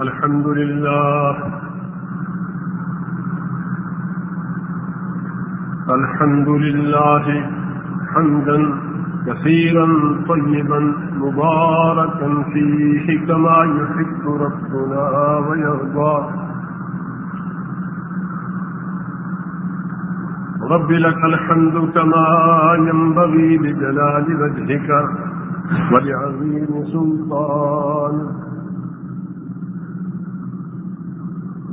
الحمد لله. الحمد لله حمدا كثيرا طيبا مباركا فيه كما يحب ربنا ويرضى. رب لك الحمد كما ينبغي لجلال وجهك. ولعظيم سلطانك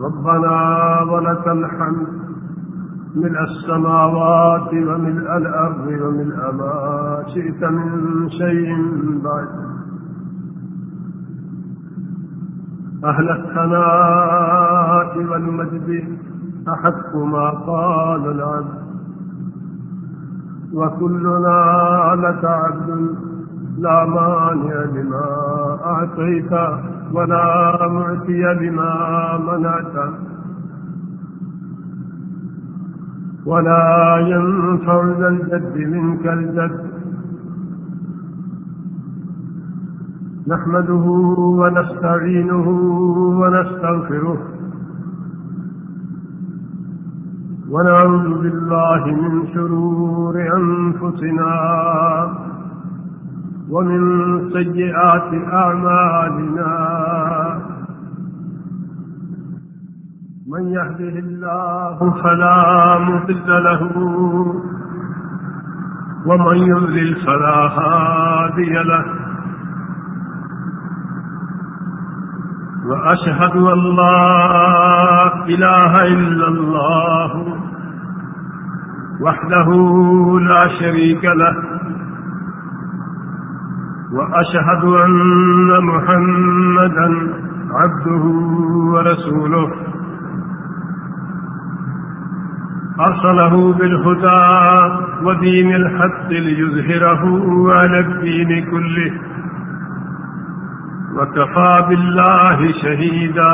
ربنا ولك الحمد من السماوات ومن الأرض ومن ما شئت من شيء بعد. أهل الثناء والمجد أحق ما قال العبد. وكلنا لك عبد. لا مانع لما أعطيت ولا معتي لما منعت ولا ينفع ذا الجد منك الجد نحمده ونستعينه ونستغفره ونعوذ بالله من شرور أنفسنا ومن سيئات أعمالنا من يهده الله فلا مضل له ومن يضلل فلا هادي له وأشهد أن لا إله إلا الله وحده لا شريك له وأشهد أن محمدا عبده ورسوله. أرسله بالهدى ودين الحق ليظهره على الدين كله. وكفى بالله شهيدا.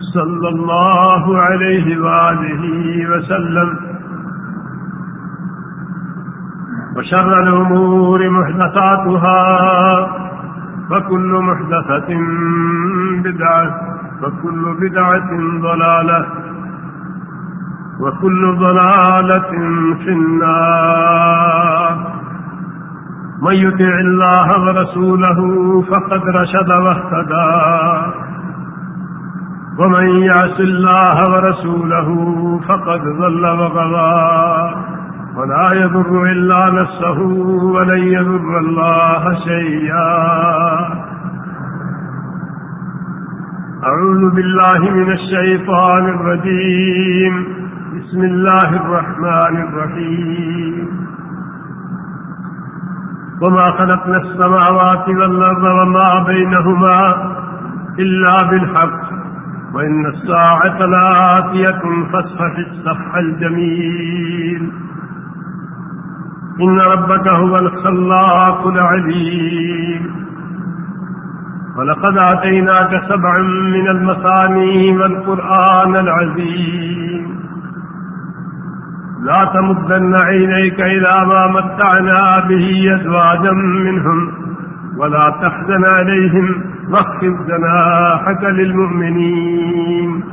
صلى الله عليه وآله وسلم وشر الأمور محدثاتها فكل محدثة بدعة فكل بدعة ضلالة وكل ضلالة في النار من يتع الله ورسوله فقد رشد واهتدى ومن يعس الله ورسوله فقد ظل وغضى ولا يضر إلا نفسه ولن يضر الله شيئا. أعوذ بالله من الشيطان الرجيم. بسم الله الرحمن الرحيم. وما خلقنا السماوات والأرض وما بينهما إلا بالحق. وإن الساعة لآتية فاصفح الصفح الجميل. إن ربك هو الخلاق العليم. ولقد آتيناك سبعا من المثاني والقرآن العزيم لا تمدن عينيك إلى ما متعنا به أزواجا منهم ولا تحزن عليهم واخفض جناحك للمؤمنين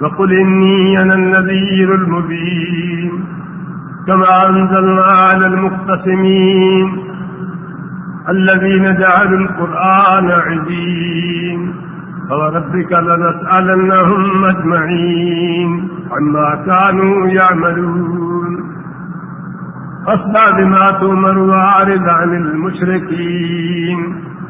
وقل إني أنا النذير المبين كما أنزلنا على المقتسمين الذين جعلوا القرآن عزين فوربك لنسألنهم أجمعين عما كانوا يعملون فاصدع بما تؤمر وأعرض عن المشركين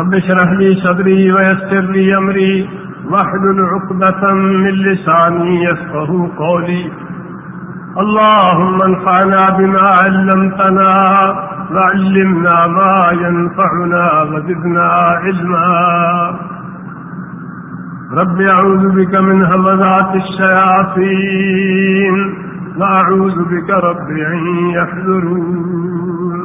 رب اشرح لي صدري ويسر لي أمري واحلل عقدة من لساني يفقه قولي. اللهم انفعنا بما علمتنا وعلمنا ما ينفعنا وزدنا علما. رب أعوذ بك من همذات الشياطين وأعوذ بك رب أن يحذرون.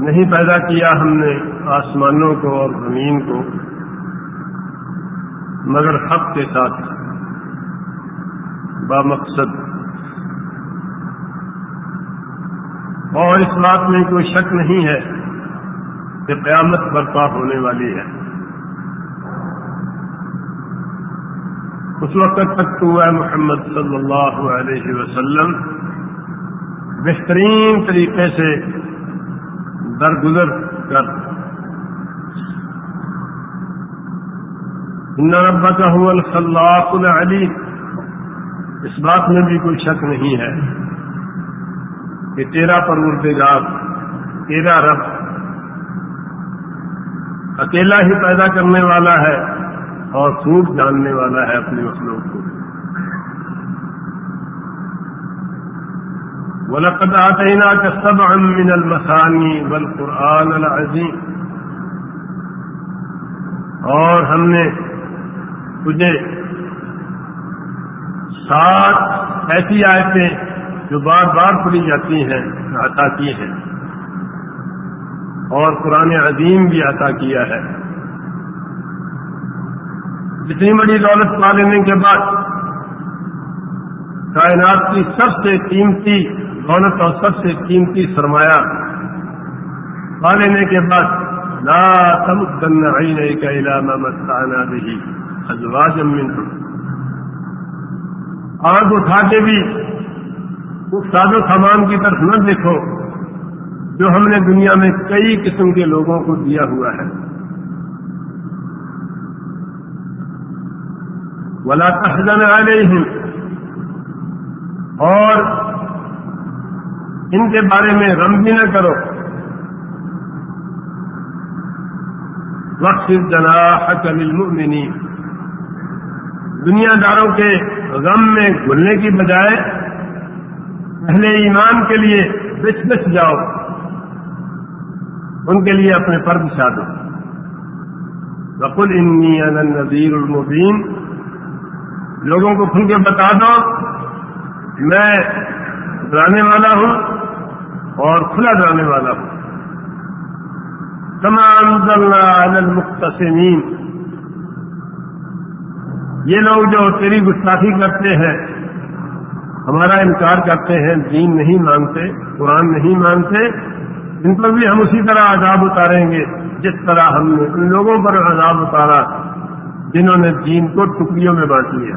نہیں پیدا کیا ہم نے آسمانوں کو اور زمین کو، مگر حق کے ساتھ بامقصد۔ اور اس بات میں کوئی شک نہیں ہے کہ قیامت برپا ہونے والی ہے۔ اس وقت تک تو ہے محمد صلی اللہ علیہ وسلم بہترین طریقے سے درگزر کر۔ ان ربا کا الخلاق العلیم۔ اس بات میں بھی کوئی شک نہیں ہے کہ تیرا پروردگار، تیرا رب اکیلا ہی پیدا کرنے والا ہے اور خوب جاننے والا ہے اپنے مخلوق کو۔ ولقد آتيناك سبعا من المثاني والقرآن العظيم. اور ہم نے تجھے سات ایسی آیتیں جو بار بار پڑھی جاتی ہیں، عطا کی ہیں۔ اور قرآن عظیم بھی عطا کیا ہے۔ اتنی بڑی دولت پا لینے کے بعد کائنات کی سب سے قیمتی دولت اور سب سے قیمتی سرمایہ پا لینے کے بعد، لا تمدن عینیک الى ما متعنا به ازواجا منهم۔ آنکھ اٹھا کے بھی اس ساد و سامان کی طرف نہ دیکھو، جو ہم نے دنیا میں کئی قسم کے لوگوں کو دیا ہوا ہے۔ ولا تحزن علیہم اور ان کے بارے میں غم بھی نہ کرو۔ وقت جناح للمؤمنین۔ دنیا داروں کے غم میں گھلنے کی بجائے پہلے ایمان کے لیے بچ بچ جاؤ۔ ان کے لیے اپنے پر بچھا دو بقل انی انا النذیر المبین۔ لوگوں کو کھل کے بتا دو میں ڈرانے والا ہوں۔ اور کھلا ڈرانے والا ہوں تمام المختصمین یہ لوگ جو تیری گستاخی کرتے ہیں، ہمارا انکار کرتے ہیں، دین نہیں مانتے، قرآن نہیں مانتے، ان پر بھی ہم اسی طرح عذاب اتاریں گے، جس طرح ہم نے ان لوگوں پر عذاب اتارا، جنہوں نے دین کو ٹکڑیوں میں بانٹ لیا،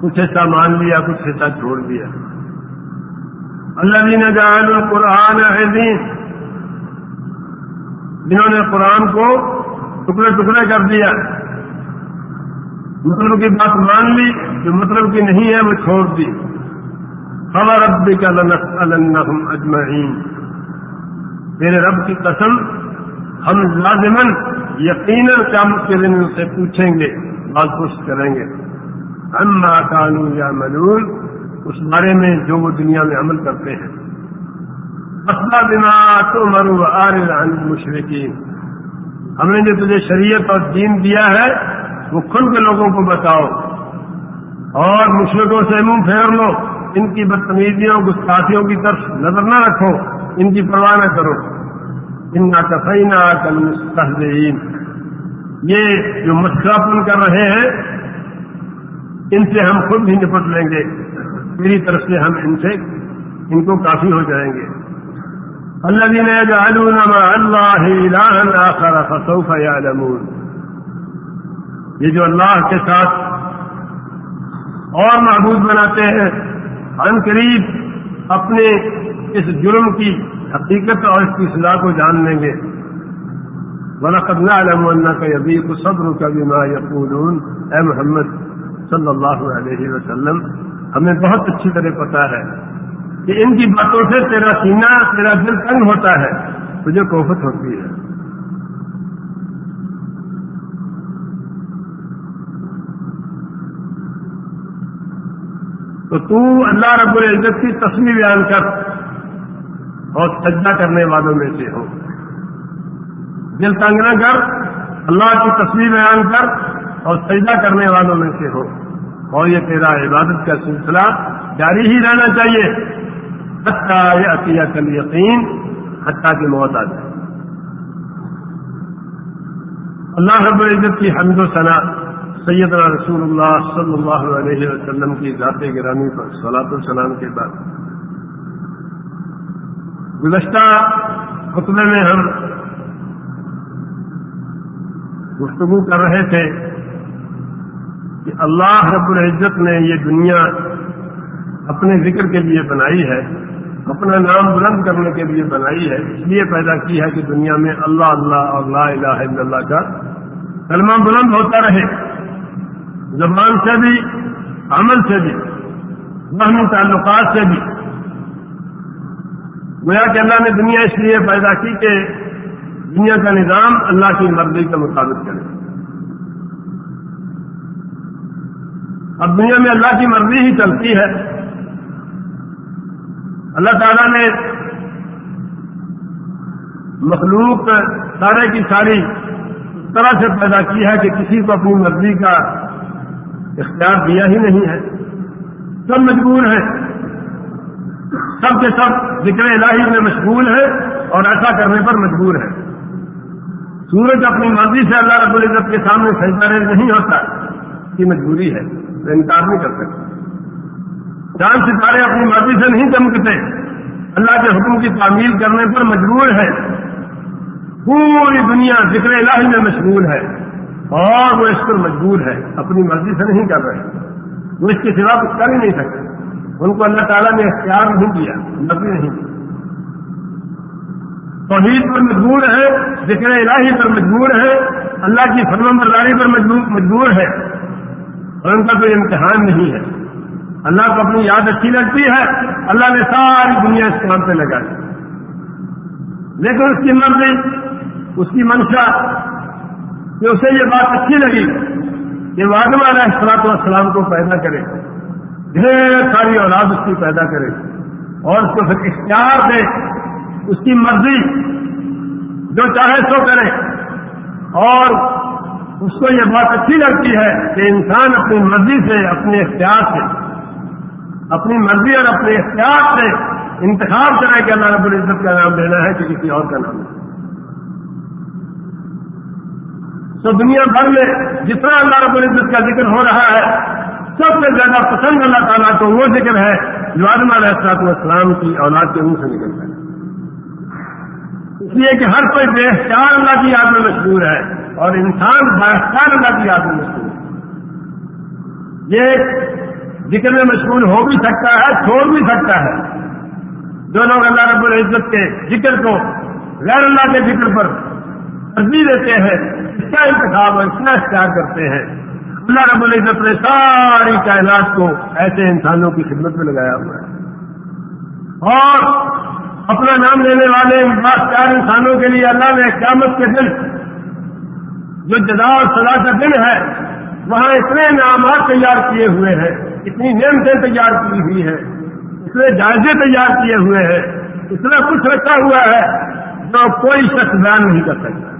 کچھ حصہ مان لیا، کچھ حصہ چھوڑ دیا۔ اللہ جی نے جان قرآن جنہوں نے قرآن کو ٹکڑے ٹکڑے کر دیا. مطلب کی بات مان لی جو مطلب کی نہیں ہے، وہ چھوڑ دی. خبر رب کا اجمعین میرے رب کی قسم، ہم لازمن یقیناً قیامت کے دن ان سے پوچھیں گے بات پوچھ کریں گے. اما قانون یا ملول اس بارے میں جو وہ دنیا میں عمل کرتے ہیں. بما تؤمر عن المشرکین. ہم نے جو تجھے شریعت اور دین دیا ہے، وہ کھل کے لوگوں کو بتاؤ. اور مشرقوں سے منہ پھیر لو. ان کی بدتمیزیوں، گستاخیوں کی طرف نظر نہ رکھو. ان کی پرواہ نہ کرو. ان کا کفینہ کل مستحدین یہ جو مسکراپن کر رہے ہیں، ان سے ہم خود بھی نپٹ لیں گے. میری طرف سے ہم ان سے ان کو کافی ہو جائیں گے۔ اللہ دین اللہ آخر فسوف يعلمون۔ یہ جو اللہ کے ساتھ اور محبوب بناتے ہیں، ان قریب اپنے اس جرم کی حقیقت اور اس کی صلاح کو جان لیں گے۔ وَلَقَدْ نَعْلَمُ أَنَّكَ يَضِيقُ صَدْرُكَ بِمَا يَقُولُونَ۔ اے محمد صلی اللہ علیہ وسلم ہمیں بہت اچھی طرح پتا ہے کہ ان کی باتوں سے تیرا سینہ، تیرا دل تنگ ہوتا ہے، تجھے کوفت ہوتی ہے۔ تو تو اللہ رب العزت کی تصویر بیان کر اور سجدہ کرنے والوں میں سے ہو۔ دل تنگ نہ کر، اللہ کی تصویر بیان کر اور سجدہ کرنے والوں میں سے ہو۔ اور یہ تیرا عبادت کا سلسلہ جاری ہی رہنا چاہیے۔ حتیٰ عطیہ کل یقین حتیٰ کی موت آ جائے۔ اللہ رب العزت کی حمد و ثنا سیدنا رسول اللہ صلی اللہ علیہ وسلم کی ذات گرامی پر صلاح السلام کے بعد۔ گزشتہ خطبے میں ہم گفتگو کر رہے تھے۔ کہ اللہ رب العزت نے یہ دنیا اپنے ذکر کے لیے بنائی ہے، اپنا نام بلند کرنے کے لیے بنائی ہے۔ اس لیے پیدا کی ہے کہ دنیا میں اللہ اللہ اور لا الہ الا اللہ کا کلمہ بلند ہوتا رہے۔ زبان سے بھی، عمل سے بھی باہمی تعلقات سے بھی۔ گویا کہ اللہ نے دنیا اس لیے پیدا کی کہ دنیا کا نظام اللہ کی مرضی کے مطابق کرے اب دنیا میں اللہ کی مرضی ہی چلتی ہے۔ اللہ تعالیٰ نے مخلوق سارے کی ساری اس طرح سے پیدا کی ہے کہ کسی کو اپنی مرضی کا اختیار دیا ہی نہیں ہے۔ سب مجبور ہیں۔ سب کے سب ذکر الہی میں مشغول ہے اور ایسا کرنے پر مجبور ہے سورج اپنی مرضی سے اللہ رب العزت کے سامنے سجدہ نہیں ہوتا کی مجبوری ہے۔ تو انکار نہیں کر سکتے۔ چاند ستارے اپنی مرضی سے نہیں چمکتے۔ اللہ کے حکم کی تعمیر کرنے پر مجبور ہے پوری دنیا ذکر الہی میں مشغول ہے۔ اور وہ اس پر مجبور ہے۔ اپنی مرضی سے نہیں کر رہے۔ وہ اس کے سوا کچھ کر ہی نہیں سکتے۔ ان کو اللہ تعالیٰ نے اختیار نہیں دیا مرضی نہیں۔ دی توحید پر مجبور ہے، ذکر الہی پر مجبور ہے۔ اللہ کی فرم برداری پر مجبور ہے۔ اور ان کا کوئی امتحان نہیں ہے۔ اللہ کو اپنی یاد اچھی لگتی ہے۔ اللہ نے ساری دنیا اس کام پہ لگا دی۔ لیکن اس کی مرضی اس کی منشا کہ اسے یہ بات اچھی لگی کہ وادم علیہ السلاط والسلام کو پیدا کرے۔ ڈھیر ساری اولاد اس کی پیدا کرے۔ اور اس کو پھر اختیار دے۔ اس کی مرضی جو چاہے سو کرے۔ اور اس کو یہ بات اچھی لگتی ہے کہ انسان اپنی مرضی سے، اپنے اختیار سے، اپنی مرضی اور اپنے اختیار سے انتخاب کرے کہ اللہ رب العزت کا نام لینا ہے کہ کسی اور کا نام تو دنیا بھر میں جتنا اللہ رب العزت کا ذکر ہو رہا ہے، سب سے زیادہ پسند اللہ تعالیٰ کو وہ ذکر ہے جو آدم علیہ السلاط والسلام کی اولاد کے منہ سے نکلتا ہے اس لیے کہ ہر کوئی بے اختیار اللہ کی یاد میں مشہور ہے۔ اور انسان باختار اللہ کی یاد میں مشہور ہے۔ یہ ذکر میں مشغول ہو بھی سکتا ہے، چھوڑ بھی سکتا ہے۔ جو لوگ اللہ رب العزت کے ذکر کو غیر اللہ کے ذکر پر ترجیح دیتے ہیں، اس کا انتخاب اور اس کا اختیار کرتے ہیں۔ اللہ رب العزت نے ساری کائنات کو ایسے انسانوں کی خدمت میں لگایا ہوا ہے۔ اور اپنا نام لینے والے چار انسانوں کے لیے اللہ نے قیامت کے دن جو جدا اور سزا کا دن ہے، وہاں اتنے انعامات تیار کیے ہوئے ہیں، اتنی نعمتیں تیار کی ہوئی ہے اتنے جائزے تیار کیے ہوئے ہیں، اتنا کچھ رکھا ہوا ہے، جو کوئی شخص بیان نہیں کر سکتا۔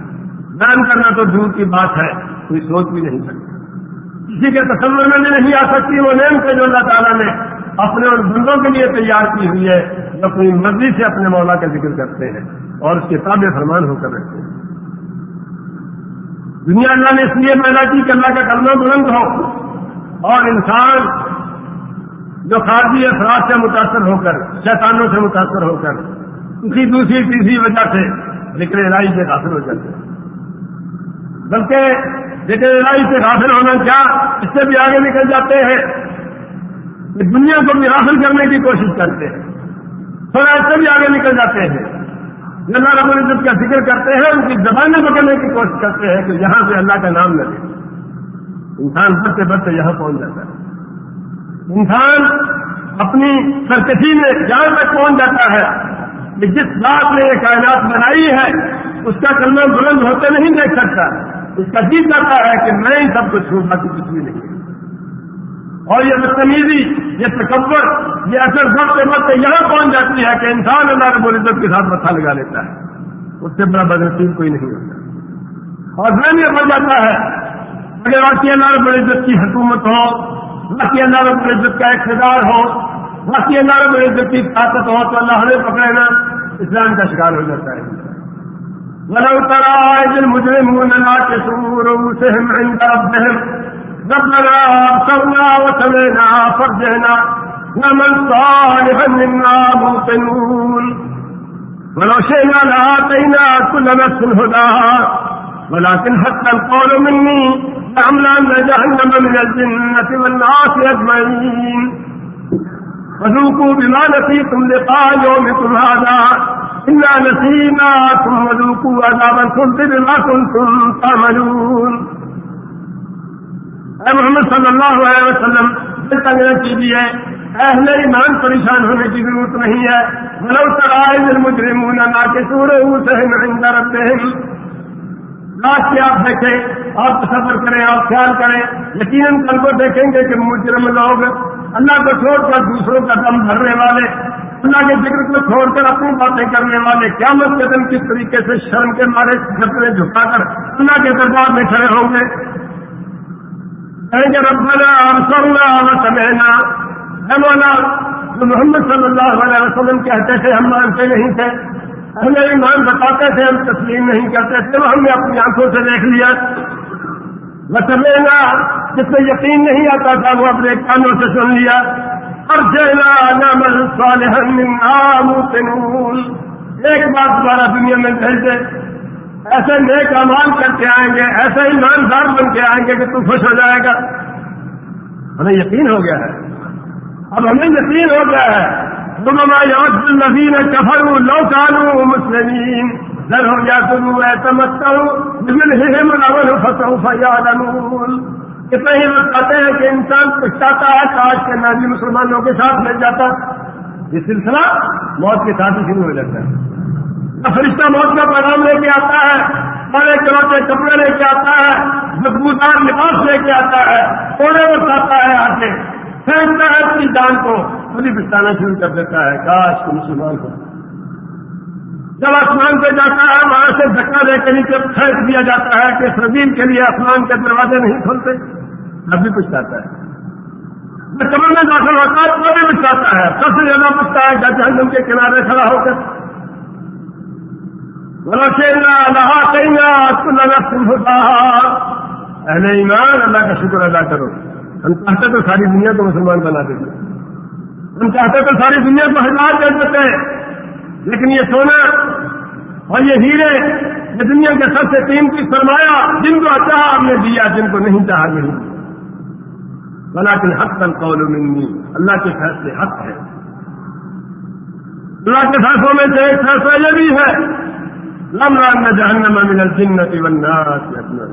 بیان کرنا تو دور کی بات ہے، کوئی سوچ بھی نہیں سکتا۔ کسی کے تصور میں نہیں آ سکتی، وہ نیم کے جو اللہ تعالیٰ نے اپنے ان بندوں کے لیے تیار کی ہوئی ہے، جو اپنی مرضی سے اپنے مولا کا ذکر کرتے ہیں اور اس کے تابع فرمان ہو کر رکھتے ہیں۔ دنیا اللہ نے اس لیے پیدا کی کہ اللہ کا کلمہ بلند ہو اور انسان جو خارجی افراد سے متاثر ہو کر، شیطانوں سے متاثر ہو کر کسی دوسری، تیسری وجہ سے ذکر الہی سے حاصل ہو جاتے بلکہ ذکر الہی سے حاصل ہونا کیا؟ اس سے بھی آگے نکل جاتے ہیں۔ دنیا کو بھی حاصل کرنے کی کوشش کرتے ہیں۔ تھوڑا اس سے بھی آگے نکل جاتے ہیں۔ اللہ رب العزت کا ذکر کرتے ہیں، ان کی زبانیں پکڑنے کی کوشش کرتے ہیں کہ یہاں سے اللہ کا نام لگے۔ انسان بڑھتے بڑھتے یہاں پہنچ جاتا ہے۔ انسان اپنی سرکشی میں جہاں تک پہنچ جاتا ہے کہ جس بات نے یہ کائنات بنائی ہے، اس کا کلمہ بلند ہوتے نہیں دیکھ سکتا۔ اس کا جیت جاتا ہے کہ میں ہی سب کچھ ہوں، باقی کچھ بھی نہیں۔ اور یہ بدتمیزی یہ تکبر، یہ اثر بڑھتے بڑھتے یہاں پہنچ جاتی ہے کہ انسان اللہ رب العزت کے ساتھ متھا لگا لیتا ہے۔ اس سے بڑا بدنسیب کوئی نہیں ہوتا۔ اور ذہن یہ بڑھ جاتا ہے، اگر واقعی اللہ رب العزت کی حکومت ہو واقعی اللہ رب العزت کا اقتدار ہو باقی اللہ رب العزت کی طاقت ہو، تو اللہ ہمیں پکڑنا اسلام کا شکار ہو جاتا ہے۔ ولو ترى إذ المجرمون ناكسوا رؤوسهم عند ربهم ربنا أبصرنا وسمعنا فرجعنا ومن صالحا منا موقنون ولو شئنا لآتينا كل نفس هداها ولكن حتى القول مني لأملأن جهنم من الجنة والناس أجمعين وذوقوا بما نسيتم لقاء يومكم هذا إنا نسيناكم وذوقوا عذاب الخلد بما كنتم تعملون. اے محمد صلی اللہ علیہ وسلم دل تک کیجیے اہل ایمان پریشان ہونے کی ضرورت نہیں ہے۔ ولو سرائے المجرمون ناکسور رؤوسهم عند ربهم۔ لاش کے آپ دیکھیں، آپ تصور کریں، آپ خیال کریں۔ یقیناً کل کو دیکھیں گے کہ مجرم لوگ اللہ کو چھوڑ کر دوسروں کا دم بھرنے والے، اللہ کے ذکر کو چھوڑ کر اپنی باتیں کرنے والے کیا کے دن کس طریقے سے شرم کے مارے، گھٹنے جھکا کر اللہ کے دربار میں کھڑے ہوں گے۔ کہیں گے ربنا اور سمینا مولا جو محمد صلی اللہ علیہ وسلم کہتے تھے، ہم مانتے نہیں تھے۔ ہمیں ایمان بتاتے تھے، ہم تسلیم نہیں کرتے تھے، وہ ہم نے اپنی آنکھوں سے دیکھ لیا۔ وسمینا جس میں یقین نہیں آتا تھا، وہ اپنے کانوں سے سن لیا۔ اور جینا ایک بات دوبارہ دنیا میں بھیج دے ایسے نیک امان کر کے آئیں گے، ایسے ایماندار بن کے آئیں گے کہ تو خوش ہو جائے گا۔ ہمیں یقین ہو گیا ہے۔ اب ہمیں یقین ہو گیا ہے۔ تم ہمارے نبین کفر لو کانو مسلمین۔ در ہو گیا تم سمجھتا ہوں فصل فیاد کتنے ہی لوگ کہتے ہیں کہ انسان پچھتاتا ہے، کاش کے نازی مسلمانوں کے ساتھ مل جاتا۔ یہ سلسلہ موت کے ساتھ ہی شروع ہو جاتا ہے۔ فرشتہ موت کا پیغام لے کے آتا ہے، بڑے چلوتے کپڑے لے کے آتا ہے مضبوطان لباس لے کے آتا ہے کوڑے بتاتا ہے آ کے پھینکتا ہے اپنی جان کو خود ہی شروع کر دیتا ہے۔ کاش کے مسلمان کو جب آسمان پہ جاتا ہے، وہاں سے دھکا دے کے نیچے پھینک دیا جاتا ہے کہ سردیم کے لیے آسمان کے دروازے نہیں کھلتے۔ اب بھی پوچھ ہے۔ کمر میں داخل ہوتا ہے تو بھی پوچھ جاتا ہے۔ سب سے زیادہ پوچھتا ہے جہنم کے کنارے کھڑا ہو کر اللہ کہیں گا ہوتا اہل ایمان اللہ کا شکر ادا کرو. ہم چاہتے تو ساری دنیا کو مسلمان بنا دیتے ہم چاہتے تو ساری دنیا کو ہزار دے دیتے لیکن یہ سونا اور یہ ہیرے، یہ دنیا کے سب سے قیمتی سرمایہ جن کو اچھا چاہا ہم نے دیا، جن کو نہیں چاہا نہیں. بنا کے حق کل قول منی، اللہ کے فیصلے حق ہے اللہ کے فیصلوں میں سے ایک فیصلہ یہ بھی ہے لم جہنم من الجنت والناس اپنا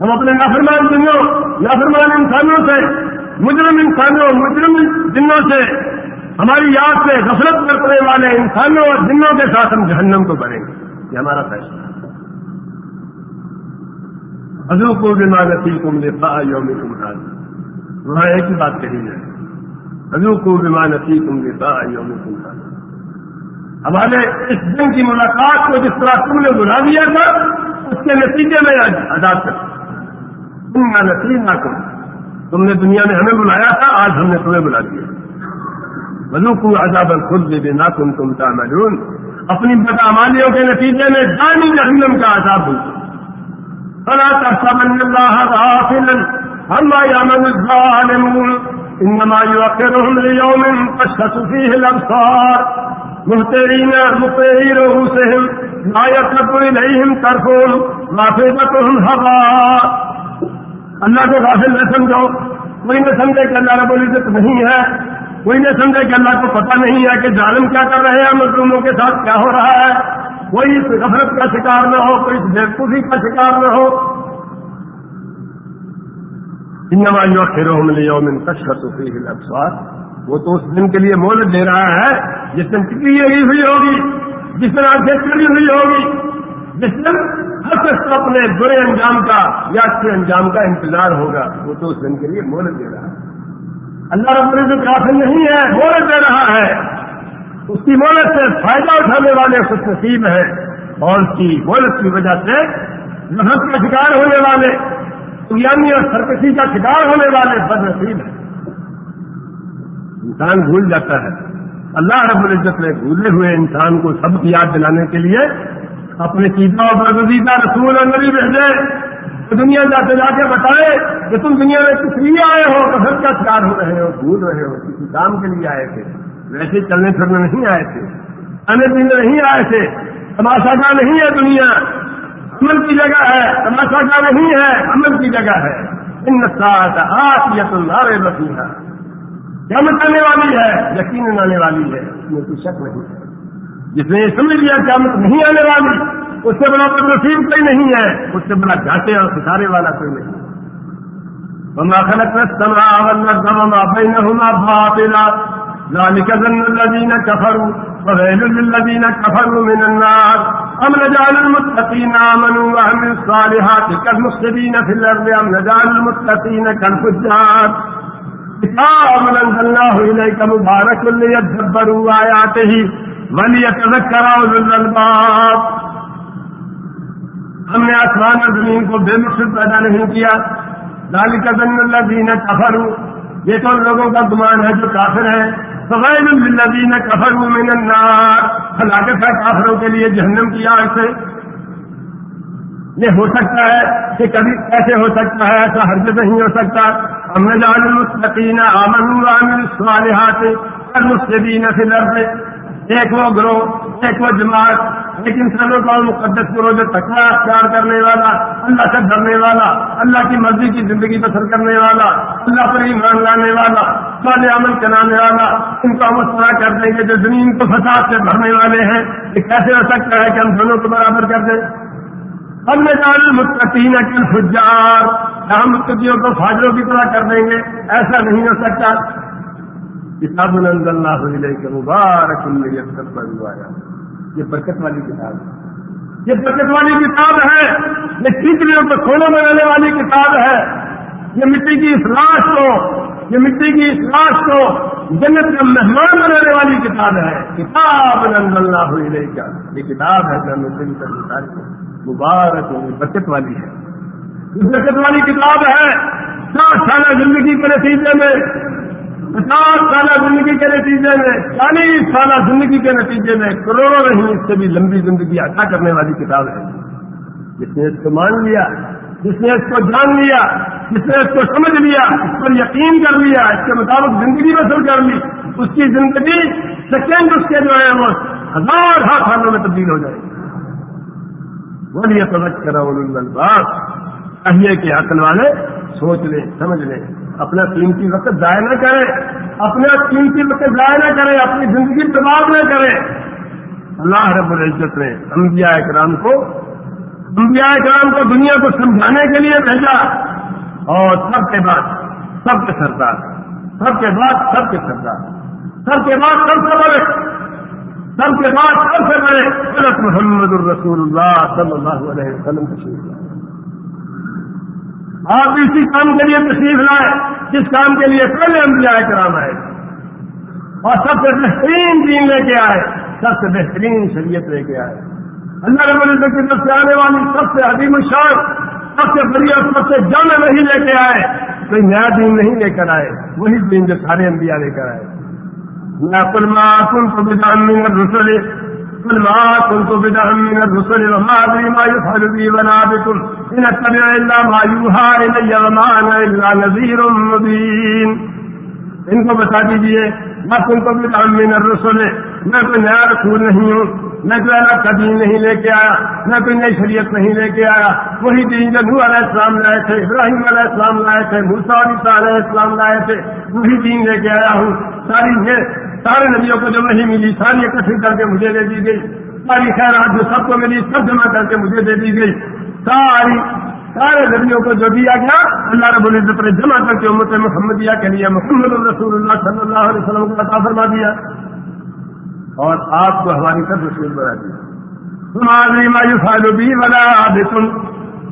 ہم اپنے نافرمان دنوں نافرمان انسانوں سے، مجرم انسانوں مجرم دنوں سے، ہماری یاد سے غفلت کرنے والے انسانوں اور جنوں کے ساتھ ہم جہنم کو بڑھیں گے، یہ ہمارا فیصلہ ہے۔ حضو کو بھی مانتی تم نے یوم تمہار وہاں ایک ہی بات کہی جائے۔ حضو کو بھی مانتی تم نے یوم تمہار ہمارے اس دن کی ملاقات کو جس طرح تم نے بلا دیا تھا، اس کے نتیجے میں ادا کر۔ نہ نسیم نہ کم تم نے دنیا میں ہمیں بلایا تھا، آج ہم نے تمہیں بلا دیا۔ بلو کو عذاب خود دے دے نہ تم تم کا مجرون اپنی بدامالیوں کے نتیجے میں جانی جہنم کا عذاب ہوئی۔ فلا تحسبن الله غافلا۔ عما يعمل الظالمون۔ انما يؤخرهم ليوم تشخص فيه الابصار مهترين مطيعي رؤوسهم لا يرتد اليهم طرفهم رافضتهم هواء اللہ کو غافل نہ سمجھو کوئی نہ سمجھے کہ اللہ رب العزت نہیں ہے کوئی نہ سمجھے کہ اللہ کو پتہ نہیں ہے کہ ظالم کیا کر رہے ہیں، مظلوموں کے ساتھ کیا ہو رہا ہے۔ کوئی اس غفلت کا شکار نہ ہو، کوئی اس بیوقوفی کا شکار نہ ہو۔ انمائیوں کھیرو ملے یوم کشکر تو افسوس وہ تو اس دن کے لیے مول دے رہا ہے، جس دن کتنی لگی ہوئی ہوگی، جس دن آنکھیں چڑی ہوئی ہوگی، جس دن ہر شخص اپنے برے انجام کا یا اچھے انجام کا انتظار ہوگا، وہ تو اس دن کے لیے مول دے رہا ہے۔ اللہ رب العزت کافی نہیں ہے مولت دے رہا ہے۔ اس کی مولت سے فائدہ اٹھانے والے خوش نصیب ہیں۔ اور اس کی مولت کی وجہ سے نفرت کا شکار ہونے والے یعنی اور سرکشی کا شکار ہونے والے بد نصیب ہیں۔ انسان بھول جاتا ہے۔ اللہ رب العزت نے بھولے ہوئے انسان کو سب کی یاد دلانے کے لیے اپنے سیتا اور برگزیدہ رسول اور نبی بھیجے۔ دنیا جاتے جا کے بتائے کہ تم دنیا میں کس لیے آئے ہو کفر کا شکار ہو رہے ہو، بھول رہے ہو، کسی کام کے لیے آئے تھے۔ ویسے چلنے پھرنے نہیں آئے تھے۔ آنے پینے نہیں آئے تھے۔ تماشا کا نہیں ہے دنیا۔ عمل کی جگہ ہے، تماشا کا نہیں ہے، عمل کی جگہ ہے۔ ان سات آج یا تم نارے بسی ہے آنے والی ہے، یقین آنے والی ہے اس میں کوئی شک نہیں۔ ہے جس نے یہ سمجھ لیا قیامت نہیں آنے والی، اس سے بڑا تو نصیب کوئی نہیں ہے، اس سے بڑا گھاٹے اور ستارے والا کوئی نہیں۔ وما خلقنا السماء والارض وما بينهما باطلا۔ ذلك ظن للذين كفروا من النار۔ ام نجعل المتقين امنوا وعملوا الصالحات كالمفسدين في الارض ام نجعل المتقين كالفجار۔ كتاب انزلناه اليك مبارك ليدبروا اياته وليتذكر اولو الالباب ہم نے آسمان اور زمین کو بے مقصد پیدا نہیں کیا۔ لال کا زن اللہ دین کفر یہ تو لوگوں کا گمان ہے جو کافر ہے سوائن اللہ دین کفر من النار۔ ہلاکت ہے کافروں کے لیے جہنم کی آگ سے یہ ہو سکتا ہے کہ کبھی ایسے ہو سکتا ہے، ایسا ہر نہیں ہو سکتا۔ ہم نے جان المستقین آمن عامل صالحات المستدین فی الارض۔ ایک وہ گروہ، ایک وہ جماعت، ایک انسانوں کا مقدس گروہ جو تکوا اختیار کرنے والا، اللہ سے ڈرنے والا، اللہ کی مرضی کی زندگی بسر کرنے والا، اللہ پر ایمان لانے والا سال عمل چلانے والا، ان کو ہم اس طرح کر دیں گے جو زمین کو فساد سے بھرنے والے ہیں۔ یہ کیسے ہو سکتا ہے کہ ہم دونوں کو برابر کر دیں؟ ہم نے جان متقین کل فجار ہم متقیوں کو فاجروں کی طرح کر دیں گے، ایسا نہیں ہو سکتا۔ کتاب الند اللہ علیہ کے مبارک پر ہوا یہ برکت والی کتاب ہے۔ یہ برکت والی کتاب ہے۔ یہ ٹھیکریوں کو سونے بنانے والی کتاب ہے۔ یہ مٹی کی اصلاح کو، یہ مٹی کی اصلاح کو جنت کا مہمان بنانے والی کتاب ہے۔ کتاب الند اللہ علیہ کا یہ کتاب ہے مبارک برکت والی ہے۔ یہ برکت والی کتاب ہے۔ سات سالہ زندگی کے نتیجے میں۔ پچاس سالہ زندگی کے نتیجے میں۔ چالیس سالہ زندگی کے نتیجے میں کروڑوں نہیں، اس سے بھی لمبی زندگی عطا کرنے والی کتاب ہے۔ جس نے اس کو مان لیا، جس نے اس کو جان لیا، جس نے اس کو سمجھ لیا، اس پر یقین کر لیا، اس کے مطابق زندگی بسر کر لی۔ اس کی زندگی سیکنڈ اس کے جو ہے وہ ہزار ہاتھ سالوں میں تبدیل ہو جائے گی۔ وہ یہ سمجھ کرا بات کہیے کہ عقل والے سوچ لیں، سمجھ لیں۔ اپنا قیمتی وقت ضائع نہ کرے اپنا قیمتی وقت ضائع نہ کرے اپنی زندگی برباد نہ کرے اللہ رب العزت نے انبیاء اکرام کو، انبیاء اکرام کو دنیا کو سمجھانے کے لیے بھیجا۔ اور سب کے بعد سب کے سردار، سب کے بعد سب کے سردار، سب کے بعد سب سے بڑے۔ سب کے بعد سب سے بڑے حضرت محمد الرسول اللہ صلی اللہ علیہ وسلم تشریف آپ اسی کام کے لیے تشریف لائے، جس کام کے لیے پہلے انبیاء کرام آئے۔ اور سب سے بہترین دین لے کے آئے، سب سے بہترین شریعت لے کے آئے۔ اللہ رب العزت کی طرف سے آنے والی سب سے عظیم الشان، سب سے بڑی اور سب سے جان نہیں لے کے آئے، کوئی نیا دین نہیں لے کر آئے، وہی دین جو سارے انبیاء لے کر آئے۔ میں کلما کن کو بدان رسول وما ما يفعل بي ولا بكم ان ما يوحى وما نذير مبين. ان کو بتا دیجیے میں تم کو بدان من الرسل میں کوئی نیا رسول نہیں ہوں میں کوئی الگ کا دین نہیں لے کے آیا میں کوئی نئی شریعت نہیں لے کے آیا وہی دین جو نور علیہ السلام لائے تھے ابراہیم علیہ السلام لائے تھے مرسا علیہ السلام لائے تھے وہی دین لے کے آیا ہوں ساری سارے نبیوں کو جو نہیں ملی، ساری اکٹھی کر کے مجھے دے دی گئی۔ ساری خیرات جو سب کو ملی، سب جمع کر کے مجھے دے دی گئی۔ ساری سارے نبیوں کو جو دیا گیا، اللہ رب العزت نے جمع کر کے امت محمدیہ کے لیے محمد رسول اللہ صلی اللہ علیہ وسلم کو عطا فرما دیا۔ اور آپ کو ہماری طرف رسول بنا دیا تمہاری مایو فالوبی والا تم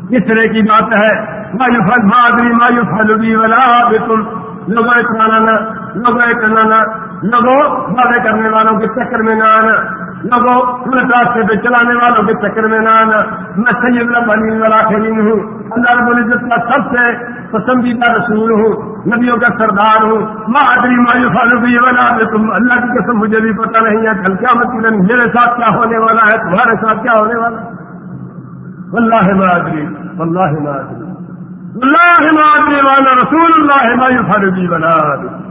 کس طرح کی بات ہے۔ مایو فل مادری مایو فالوبی والا تم لوگوں کرانا لوگوں کرانا لوگوں وعدے کرنے والوں کے چکر میں نہ آنا۔ لوگوں غلط راستے پہ چلانے والوں کے چکر میں نہ آنا۔ میں سید البنی والا ہوں۔ اللہ رب العزت کا سب سے پسندیدہ رسول ہوں۔ نبیوں کا سردار ہوں۔ ماں ادری مایو فاروقی والا تم اللہ کی قسم مجھے بھی پتہ نہیں ہے کل کیا مطلب میرے ساتھ کیا ہونے والا ہے، تمہارے ساتھ کیا ہونے والا اللہ مادری اللہ مادری اللہ مادری والا رسول اللہ مایو فاروقی والا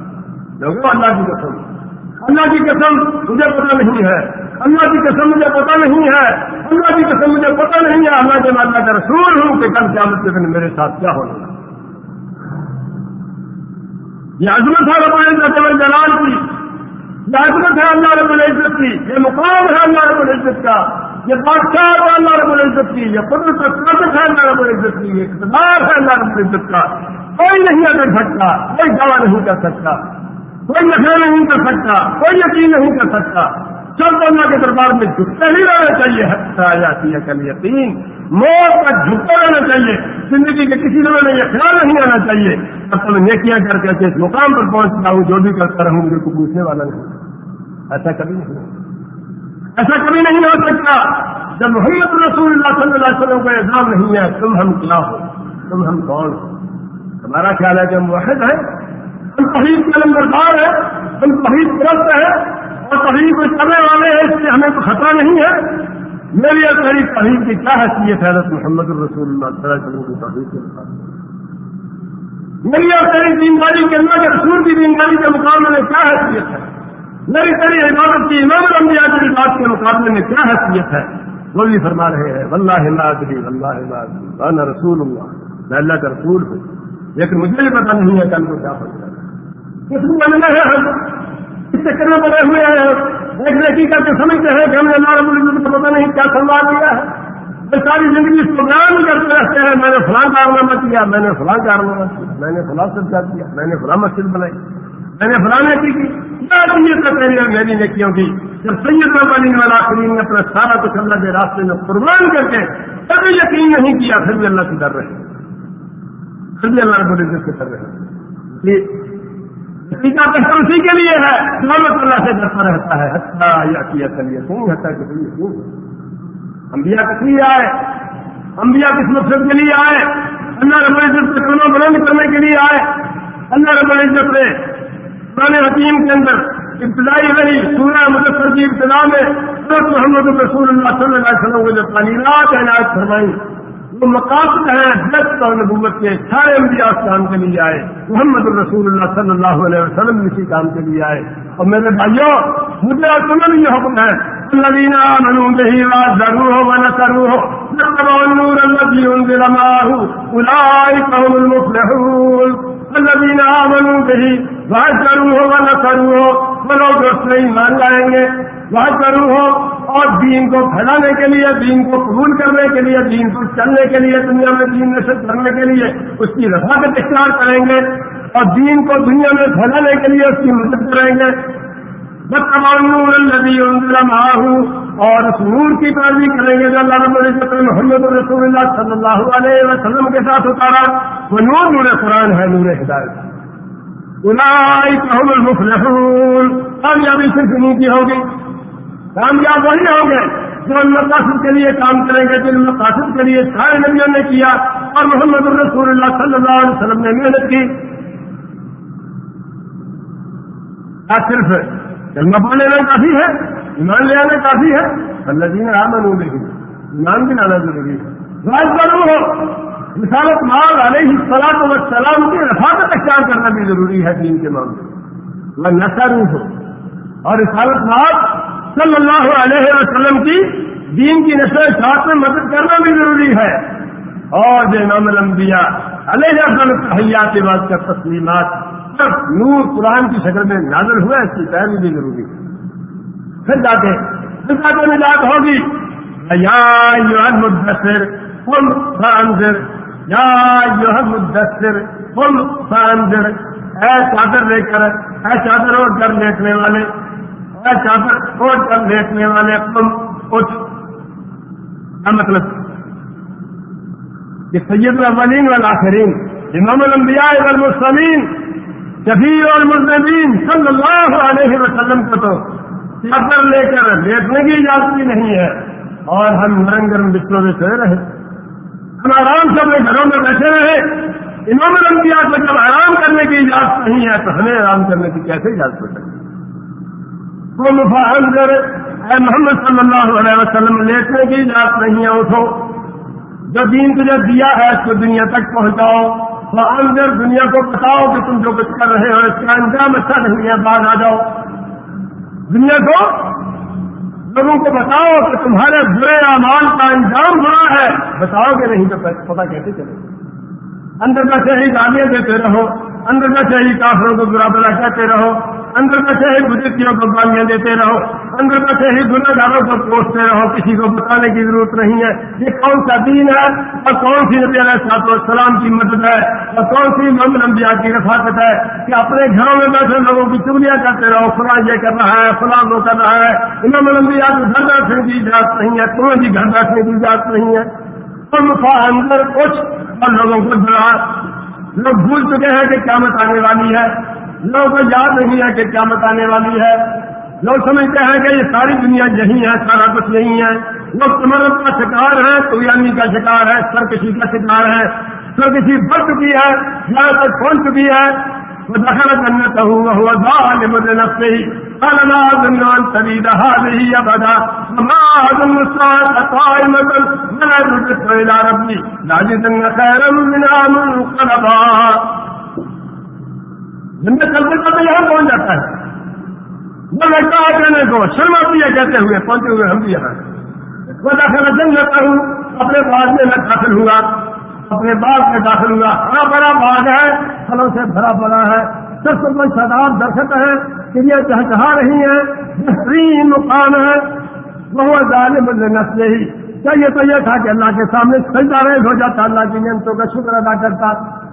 لوگوں اللہ کی قسم، اللہ کی قسم مجھے پتہ نہیں ہے۔ اللہ کی قسم مجھے پتا نہیں ہے۔ اللہ کی قسم مجھے پتا نہیں ہے۔ اللہ جب اللہ کا رسول ہوں کہ کل قیامت کے دن میرے ساتھ کیا ہونا یہ عظمت ہے رب العزت جلال کی۔ یہ عظمت ہے اللہ رب العزت کی۔ یہ مقام ہے اللہ رب العزت کا۔ یہ بادشاہ ہے اللہ رب العزت کی۔ یہ قدرت طاقت ہے اللہ رب العزت کی۔ یہ اقتدار ہے اللہ رب العزت کا۔ کوئی نہیں اگر سکتا کوئی دعویٰ نہیں کر سکتا کوئی نشہ نہیں کر سکتا، کوئی یقین نہیں کر سکتا۔ سب اللہ کے دربار میں جھکتے ہی رہنا چاہیے آ جاتی ہے کل یقین موت کا جھکتا رہنا چاہیے، زندگی کے کسی میں یہ خیال نہیں آنا چاہیے۔ اب تو نیکیاں کر کے اس مقام پر پہنچتا ہوں، جو بھی کرتا رہوں، مجھے کو پوچھنے والا نہیں۔ ایسا کبھی نہیں ایسا کبھی نہیں ہو سکتا۔ جب محمد رسول اللہ صلی اللہ علیہ وسلم کا احسام نہیں ہے، تم ہم کیا ہو؟ تم ہم کون ہو؟ ہمارا خیال ہے کہ ہم واحد ہیں؟ تحریر کے نمبردار ہیں ہم تحریر پرست ہیں اور تحریر کو کرنے والے ہیں، اس سے ہمیں تو خطرہ نہیں ہے۔ میری اور تیری تحریر کی کیا حیثیت ہے، حضرت محمد الرسول اللہ صلی اللہ علیہ وسلم کی تحریر کے مقابلے میری اور تیری دینداری کے اللہ کے رسول کی دینداری کے مقابلے میں کیا حیثیت ہے؟ میری تیری عبادت کی امام الانبیاء کی بات کے مقابلے میں کیا حیثیت ہے؟ وہ بھی فرما رہے ہیں، واللہ لا ادری واللہ رسول اللہ، میں اللہ کا رسول ہوں۔ لیکن مجھے بھی پتا نہیں ہے کل کو کیا پتا کس میں ہے ہم۔ اس چکر میں بڑے ہوئے ہیں۔ ایک لڑکی کر کے سمجھتے ہیں کہ ہم نے رب العزت کو پتا نہیں کیا سنوار دیا ہے۔ ساری زندگی اس کرتے رہتے ہیں۔ میں نے فلاں کارنامہ کیا، میں نے فلاں کارنامہ کیا، میں نے فلاں سجا کیا، میں نے فلاں مسجد بنائی۔ میں نے فلاں کی۔ کیا نیت میری اور میری نیکیوں کی؟ جب سید علی والا کریم نے اپنا سارا کچھ اللہ کے راستے میں قربان کر کے کبھی یقین نہیں کیا، پھر بھی اللہ سے ڈر رہے۔ پھر بھی اللہ رب العزت سے ڈر رہے۔ نتیجہ بہتر اسی کے لیے ہے۔ سلامت اللہ سے ڈرتا رہتا ہے۔ حتہ یا کیا چلیے سن حتہ کے لیے انبیاء کس لیے آئے؟ انبیاء کس مقصد کے لیے آئے؟ اللہ رب العزت سے کلمہ بلند کرنے کے لیے آئے۔ اللہ رب العزت نے قرآن حکیم کے اندر ابتدائی رہی سورہ مدثر کی ابتدا میں حضرت محمد رسول اللہ صلی اللہ علیہ وسلم کو جو تعلیمات عنایت فرمائی۔ وہ مقاصد ہیں حضرت اور نبوت کے سارے انبیاء اس کام کے لیے آئے، محمد الرسول اللہ صلی اللہ علیہ وسلم اسی کام کے لیے آئے۔ اور میرے بھائیوں، مجھے سنن یہ حکم ہے الذين آمنوا به وعزروه ونصروه نتبعوا النور الذي أنزل معه أولئك هم المفلحون۔ الذين آمنوا به وعزروه ونصروه، ولو دوست نہیں مان لائیں گے. وعزروه اور دین کو پھیلانے کے لیے، دین کو قبول کرنے کے لیے، دین کو چلنے کے لیے، دنیا میں دین نشر کرنے کے لیے اس کی رفاقت اختیار کریں گے، اور دین کو دنیا میں پھیلانے کے لیے اس کی مدد کریں گے. اور اس نور کی پیروی کریں گے جو اللہ رب العزت محمد رسول اللہ صلی اللہ علیہ وسلم کے ساتھ اتارا، وہ نور نور قرآن ہے، نور ہدایت۔ المفلحون۔ کامیابی صرف انہیں کی ہوگی؟ کامیاب وہی ہوں گے جو ان مقاصد کے لیے کام کریں گے جن مقاصد کے لیے سارے نبیوں نے کیا اور محمد الرسول اللہ صلی اللہ علیہ وسلم نے محنت کی۔ صرف کلمہ پڑھ لینا کافی ہے ایمان لے آنا کافی ہے اللہ جی نے آمن ہوں لیکن ایمان بھی لانا ضروری ہے۔ راج کروں ہو مثالت مال علیہ السلام و سلام کی رفاقت اختیار کرنا بھی ضروری ہے دین کے معاملے میں۔ نشہ روح ہو۔ اور رسالت مال صلی اللہ علیہ وسلم کی دین کی نشر ساتھ میں مدد کرنا بھی ضروری ہے۔ اور جو امام الانبیاء علیہ افضل تحیات بات کا تسلیمات نور قرآن کی شکل میں نازل ہوا اس کی پیروی بھی ضروری ہے پھر جاتے پھر جاتے نجات ہوگی۔ یا مدثر کم فانزر یا مدثر کم فانزر اے چادر لے کر، اے چادر اوڑھ کر لیٹنے والے، اے چادر اوڑھ کر لیٹنے والے تم اٹھ۔ کیا مطلب؟ کہ سید الاولین والآخرین، امام الانبیاء والمسلمین شفیع اور مزین صلی اللہ علیہ وسلم کو تو چادر لے کر لیٹنے کی اجازت نہیں ہے اور ہم نرم گرم بستروں میں سوئے رہے ہم آرام سے اپنے گھروں میں بیٹھے رہے امام الانبیاء کو جب آرام کرنے کی اجازت نہیں ہے تو ہمیں آرام کرنے کی کیسے اجازت ہو سکتی وہ مفاہر اے محمد صلی اللہ علیہ وسلم لیٹنے کی اجازت نہیں ہے، اٹھو۔ جو دین تجھے دیا ہے اس کو دنیا تک پہنچاؤ۔ اندر دنیا کو بتاؤ کہ تم جو کچھ کر رہے ہو، اس کا انجام اچھا نہیں ہے بعد آ جاؤ۔ دنیا کو لوگوں کو بتاؤ کہ تمہارے برے اعمال کا انجام برا ہے۔ بتاؤ کہ نہیں تو پتا کیسے چلے۔ اندر میں سے ہی گالیاں دیتے رہو، اندر میں سے ہی کافروں کو برا بلا کہتے رہو۔ اندر میں ہی بزرگیوں کو گالیاں دیتے رہو، اندر میں سے ہی گناگاروں کو پوچھتے رہو، کسی کو بتانے کی ضرورت نہیں ہے۔ یہ کون سا دین ہے اور کون سی نبی علیہ صاحب السلام کی مدد ہے؟ اور کون سی محمد انبیاء کی رفاقت ہے کہ اپنے گھروں میں بیٹھے لوگوں کی چگلیاں کرتے رہو، فلاں یہ کر رہا ہے، فلاں وہ کر رہا ہے۔ امام الانبیاء کو گھر بیٹھنے کی اجازت نہیں ہے، تمہیں بھی گھر بیٹھنے کی اجازت نہیں ہے۔ تم اندر کچھ اور لوگوں کو ڈرا لوگ بھول چکے ہیں کہ قیامت آنے والی ہے۔ لوگوں کو یاد نہیں ہے کہ قیامت آنے والی ہے۔ لوگ سمجھتے ہیں کہ یہ ساری دنیا یہی ہے، سارا کچھ یہی ہے۔ لوگ تمرت کا شکار ہے، کوئی کا شکار ہے، سرکشی کا شکار ہے۔ سرکشی بڑھ چکی ہے، یہاں تک پہنچ چکی ہے۔ وہ دخل کرنا چاہوں گا ہوا ظالم لنفسه قال لا اظن ان تريد هذه ابدا وما اظن الساعه قائمه ولا رجعت الى ربي. لاجدن خيرا منها منقلبا زندہ چلتے چلتے یہاں پہنچ جاتا ہے؟ وہ لگتا ہے کہنے کو شرم آتی ہے کہتے ہوئے، پہنچے ہوئے ہم بھی یہاں۔ وہ داخل جنگ لیتا ہوں، اپنے باغ میں میں داخل ہوں گا۔ اپنے باغ میں داخل ہوں گا۔ ہرا بڑا باغ ہے، پھلوں سے بھرا پڑا ہے۔ سب سے کوئی سداب درخت ہے کہ یہ چہچہا رہی ہے بہترین مقام ہے۔ وہ ظالم نسل ہی چاہیے تو یہ تھا کہ اللہ کے سامنے سجدہ ریز ہو جاتا، اللہ کی نعمتوں کا شکر ادا کرتا۔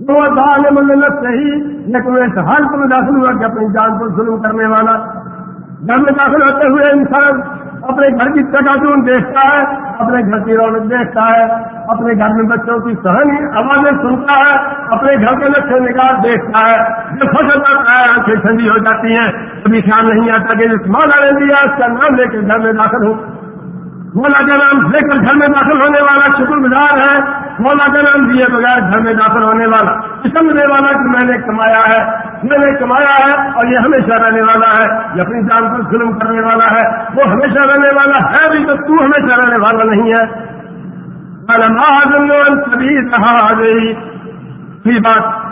وہ ظالم سے ہی لیکن اس حال میں داخل ہوا کہ اپنی جان کو ظلم کرنے والا۔ گھر میں داخل ہوتے ہوئے انسان اپنے گھر کی چکاچون دیکھتا ہے، اپنے گھر کی رونق دیکھتا ہے، اپنے گھر میں بچوں کی سہنی، آوازیں سنتا ہے، اپنے گھر کے لچھے نگاہ دیکھتا ہے۔ جو فصل جاتا ہے، آنکھیں ٹھنڈی ہو جاتی ہیں۔ کبھی خیال نہیں آتا کہ جس ماں نے دیا، اس کا نام لے کے گھر میں داخل ہوں۔ مولا کا نام لے کر گھر میں داخل ہونے والا شکر گزار ہے۔ مولا کا نام دیے جی بغیر گھر میں داخل ہونے والا۔ سمجھنے والا کہ میں نے کمایا ہے۔ میں نے کمایا ہے اور یہ ہمیشہ رہنے والا ہے۔ یہ اپنی جان پر ظلم کرنے والا ہے۔ وہ ہمیشہ رہنے والا ہے بھی تو تو ہمیشہ رہنے والا نہیں ہے۔ سبھی رہا گئی بات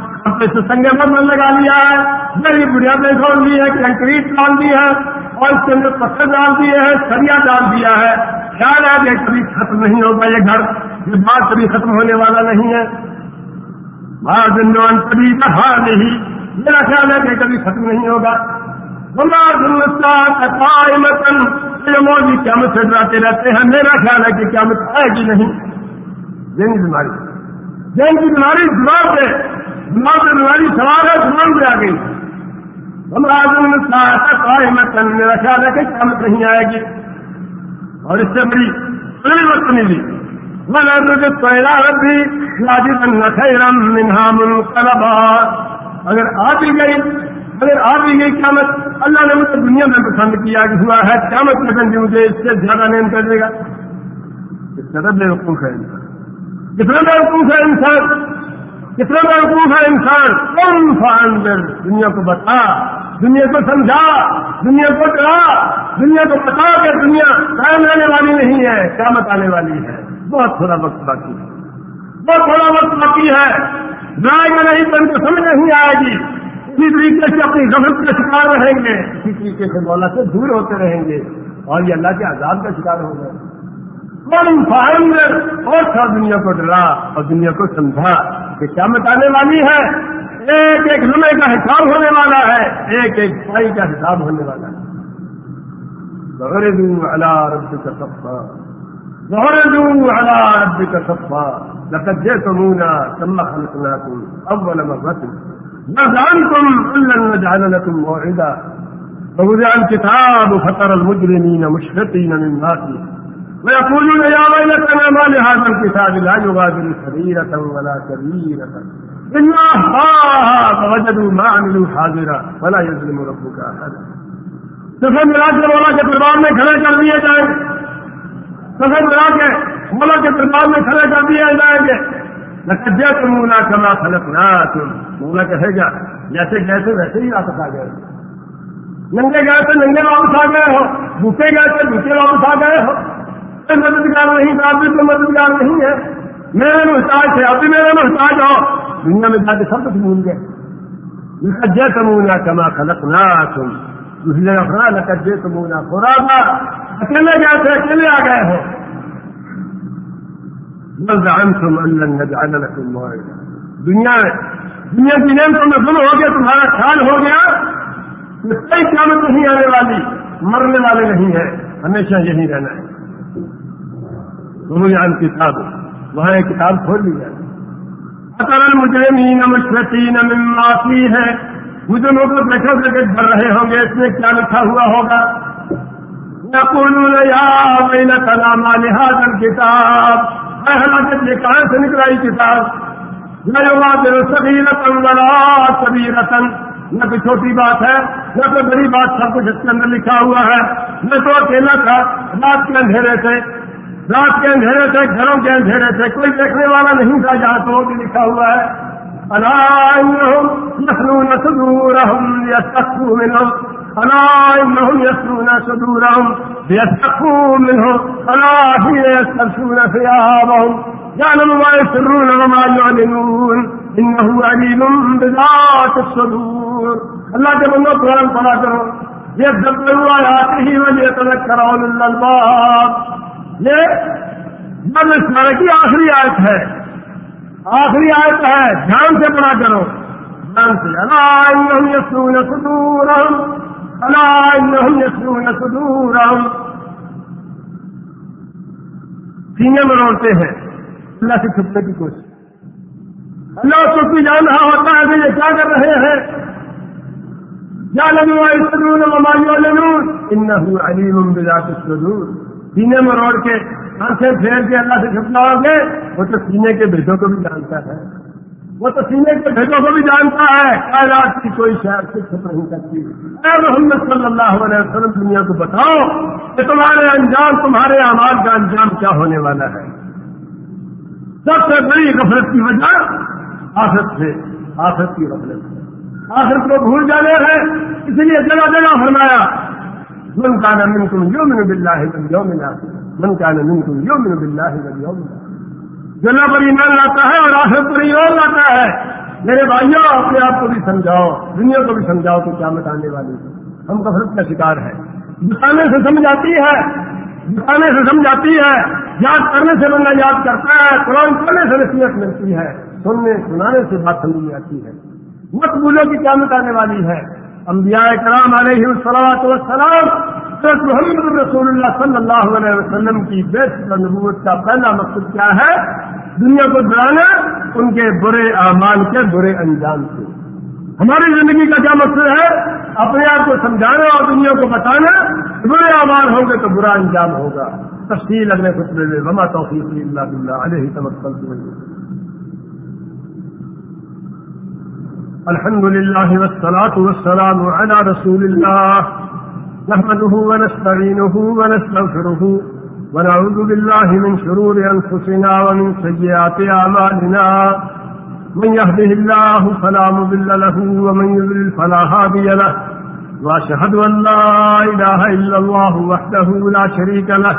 سنگے مت لگا لیا ہے۔ بڑی بنیادیں کھول دی ہے کنکریٹ ڈال دی ہے اور اس کے اندر پتھر ڈال دیے ہیں، سریا ڈال دیا ہے۔ خیال ہے کہ کبھی ختم نہیں ہوگا یہ گھر۔ یہ بات کبھی ختم ہونے والا نہیں ہے۔ کبھی کہا نہیں، میرا خیال ہے کہ کبھی ختم نہیں ہوگا۔ موجود قیامت سے ڈراتے رہتے ہیں۔ میرا خیال ہے کہ قیامت ہے کہ نہیں۔ جن بیماری۔ جن کی بیماری زبان سے زبان سے بیماری سوال ہے زبان پہ آ گئی ہم میرا خیال ہے کہ قیامت نہیں آئے گی۔ اور اس سے بڑی بڑی وقت ملی پہلا خیرم منہا منقلبا. اگر آ بھی گئی، اگر آ بھی گئی قیامت، اللہ نے مجھے دنیا میں پسند کیا کہ ہوا ہے کیا مطلب مجھے، اس سے زیادہ نیم کر دے گا۔ اس قدر بے وقوف ہے انسان۔ کتنا بے وقوف ہے انسان۔ کتنا بے وقوف ہے انسان۔ کون فاندر دنیا کو بتا، دنیا کو سمجھا، دنیا کو ڈرا دنیا کو بتا کہ دنیا قائم رہنے والی نہیں ہے، قیامت آنے والی ہے۔ بہت تھوڑا وقت باقی ہے۔ بہت تھوڑا وقت باقی ہے۔ جائے گا نہیں تو ان کو سمجھ نہیں آئے گی۔ اسی طریقے سے اپنی غلط کا شکار رہیں گے۔ اسی طریقے سے مولا سے دور ہوتے رہیں گے۔ اور یہ اللہ کے عذاب کا شکار ہو گئے اور تھا دنیا کو ڈرا اور دنیا کو سمجھا کہ کیا مٹانے والی ہے۔ ایک ایک لمحے کا حساب ہونے والا ہے۔ ایک ایک پائی کا حساب ہونے والا ہے۔ بغیر على ربك صفا لقد جئتمونا كما خلقناكم مرة لن نجعل لكم موعدا فوضع الكتاب فترى المجرمين مشفقين فيه ويقولون يا ويلتنا ما لهذا الكتاب لا يغادر كبيرة ولا كبيرة إلا فوجدوا ما عملوا حاضرا ولا يظلم ربك أحدا سفر مراج کے مولا میں کھڑے کر دیے جائیں سفر ملا کے مولا کے دربار میں کھڑے کر دیے جائیں گے۔ نہ تم نہ کما خلق نہ تم مولا کہے گا جیسے گئے تھے ویسے ہی واپس آ گئے۔ ننگے گئے تھے، ننگے واپس آ گئے ہو۔ بھوکے گئے تھے بھوکے واپس آ گئے ہو۔ مددگار نہیں تھا ابھی تو مددگار نہیں ہے میرے محتاج تھے ابھی میرے محتاج ہو۔ دنیا میں جا کے سب کچھ بھول گئے۔ جے تمونا کما خلق نہ تم دوسری جگہ فرا لگا جے تمونا خورا تھا اکیلے گئے تھے اکیلے آ گئے ہو دنیا میں، دنیا کی نعمتوں میں گل ہو گیا، تمہارا خیال ہو گیا۔ کوئی قیامت نہیں آنے والی، مرنے والے نہیں ہے ہمیشہ یہی رہنا ہے۔ عن کتاب، وہاں ایک کتاب کھول لی جائے اطر مجھے مین مشرقین معافی ہے مجھے لوگ بیٹھے کر کے ڈر رہے ہوں گے، اس میں کیا لکھا ہوا ہوگا؟ یا کلام لہٰذا کتاب میں حالانکہ یہ کہاں سے نکلائی کتاب۔ میں سبھی رتن بڑا سبھی رتن نہ کوئی چھوٹی بات ہے، نہ کوئی بڑی بات، سب کچھ اس کے اندر لکھا ہوا ہے۔ میں تو اکیلا تھا، رات کے اندھیرے سے۔ رات کے اندھیرے تھے گھروں کے اندھیرے تھے کوئی دیکھنے والا نہیں تھا جہاں تو بھی لکھا ہوا ہے۔ الا انهم نسلو نسدور یسو منو انائم یسو نہ سدور یسو منو اناہی یسو نہ سیاب جانم ما يسرون وما يعلنون. انه عليم بذات الصدور. اللہ کے بندوں قرآن پڑھا کرو یہ دب ہوا آتے ہی وجہ تلک کراؤ اللہ یہ سارے کی آخری آیت ہے. آخری آیت ہے، دھیان سے پڑا کرو۔ دھیان سے اللہ یسون سدور اللہ یسون سدور سینے میں روڑتے ہیں۔ اللہ سے چھپنے کی کوشش۔ اللہ کو بھی جان رہا ہوتا ہے کہ یہ کیا کر رہے ہیں۔ کیا لگوا سدور ممالی ان علیم بذات الصدور۔ سینے میں روڑ کے آنکھیں پھیر کے اللہ سے چھپنا گے، وہ تو سینے کے بھیجوں کو بھی جانتا ہے۔ وہ تو سینے کے بھیجوں کو بھی جانتا ہے۔ کائنات کی کوئی شہر سے چھپ نہیں سکتی۔ اے محمد صلی اللہ علیہ وسلم، دنیا کو بتاؤ کہ تمہارے انجام، تمہارے آواز کا انجام کیا ہونے والا ہے۔ سب سے بڑی غفلت کی وجہ آفت سے آفت کی غفلت۔ سے آفت کو بھول جانے ہے اس لیے جگہ جگہ فرمایا من كان منكم يؤمن بالله واليوم الاخر من كان منكم يؤمن بالله واليوم الاخر جنا پر ایمان لاتا ہے اور آخر پر ایمان لاتا ہے۔ میرے بھائیوں اپنے آپ کو بھی سمجھاؤ، دنیا کو بھی سمجھاؤ کہ کیا مٹانے والی ہم کفرت کا شکار ہے بتانے سے سمجھ آتی ہے بتانے سے سمجھ آتی ہے۔ یاد کرنے سے بندہ یاد کرتا ہے، قرآن پڑھنے سے نصیحت ملتی ہے۔ سننے، سنانے سے بات سمجھ میں آتی ہے۔ مت بولو کہ کیا مٹانے والی ہے۔ انبیاء کرام علیہ السلام والسلام، حضرت محمد رسول اللہ صلی اللہ علیہ وسلم کی بیسٹ نبوت کا پہلا مقصد کیا ہے؟ دنیا کو ڈرانا ان کے برے اعمال کے برے انجام سے۔ ہماری زندگی کا کیا مقصد ہے؟ اپنے آپ کو سمجھانا اور دنیا کو بتانا۔ برے اعمال ہوں گے تو برا انجام ہوگا۔ تفصیل اگلے خطبے میں۔ وما توفیق اللہ علیہ تمکل الحمد لله والصلاة والسلام على رسول الله. نحمده ونستعينه ونستغفره ونعوذ بالله من شرور أنفسنا ومن سيئات أعمالنا. من يهده الله فلا مضل له ومن يضلل فلا هادي له. وأشهد أن لا إله إلا الله وحده لا شريك له.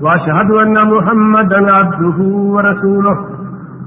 وأشهد أن محمدا عبده ورسوله.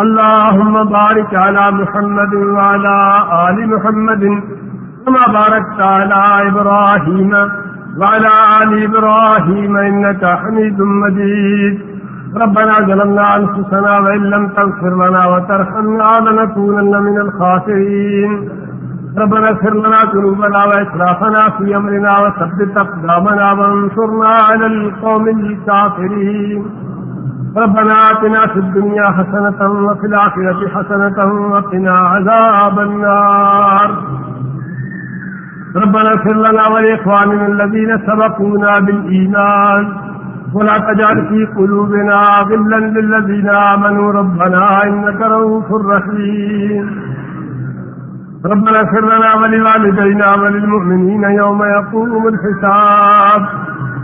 اللهم بارك على محمد وعلى آل محمد كما باركت على إبراهيم وعلى آل إبراهيم إنك حميد مجيد. ربنا ظلمنا أنفسنا وإن لم تغفر لنا وترحمنا لنكونن من الخاسرين. ربنا اغفر لنا ذنوبنا وإسرافنا في أمرنا وثبت أقدامنا وانصرنا على القوم الكافرين. ربنا آتنا في الدنيا حسنة وفي الآخرة حسنة وقنا عذاب النار. ربنا اغفر لنا ولإخواننا الذين سبقونا بالإيمان. ولا تجعل في قلوبنا غلا للذين آمنوا. ربنا إنك رؤوف رحيم. ربنا اغفر لنا ولوالدينا وللمؤمنين يوم يقوم الحساب.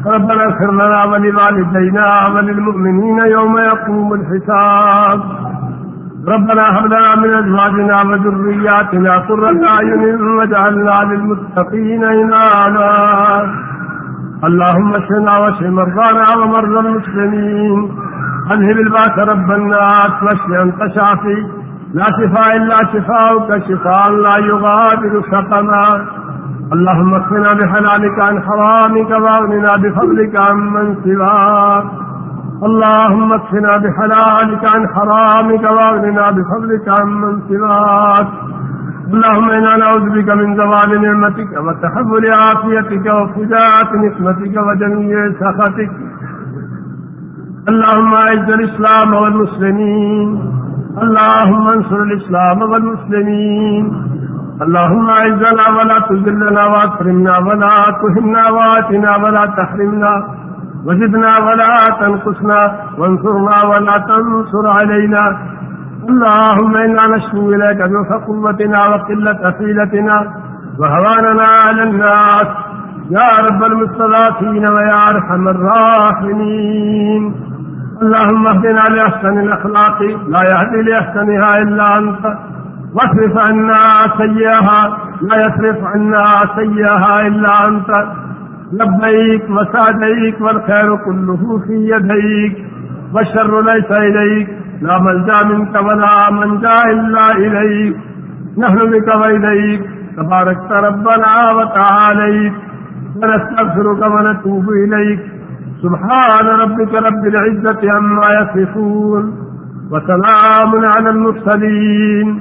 ربنا اغفر لنا ولوالدينا وللمؤمنين يوم يقوم الحساب. ربنا هب لنا من ازواجنا وذرياتنا قرة اعين واجعلنا للمتقين اماما اللهم اشفنا واشف مرضانا ومرضى المسلمين. اذهب الباس رب الناس واشف انت شافي. لا شفاء الا شفاؤك، شفاء لا يغادر سقما. اللهم اكفنا بحلالك عن حرامك واغننا بفضلك عن من سواك. اللهم اكفنا بحلالك عن حرامك واغننا بفضلك عن من سواك. اللهم انا نعوذ بك من زوال نعمتك وتحول عافيتك وفجاءة نقمتك وجميع سخطك. اللهم اعز الاسلام والمسلمين. اللهم انصر الاسلام والمسلمين. اللهم اعزنا ولا تذلنا واكرمنا ولا تهنا واتنا ولا تحرمنا وزدنا ولا تنقصنا وانصرنا ولا تنصر علينا اللهم انا نشكو اليك ضعف قوتنا وقلة حيلتنا وهواننا على الناس يا رب المستضعفين ويا ارحم الراحمين اللهم اهدنا لاحسن الاخلاق لا يهدي لاحسنها الا انت واصرف عنا سيئها لا يصرف عنا سيئها إلا أنت لبيك وسعديك والخير كله في يديك والشر ليس إليك لا ملجا منك ولا منجا إلا إليك نحن بك وإليك تبارك ربنا وتعاليك ونستغفرك ونتوب إليك سبحان ربك رب العزة عما يصفون وسلام على المرسلين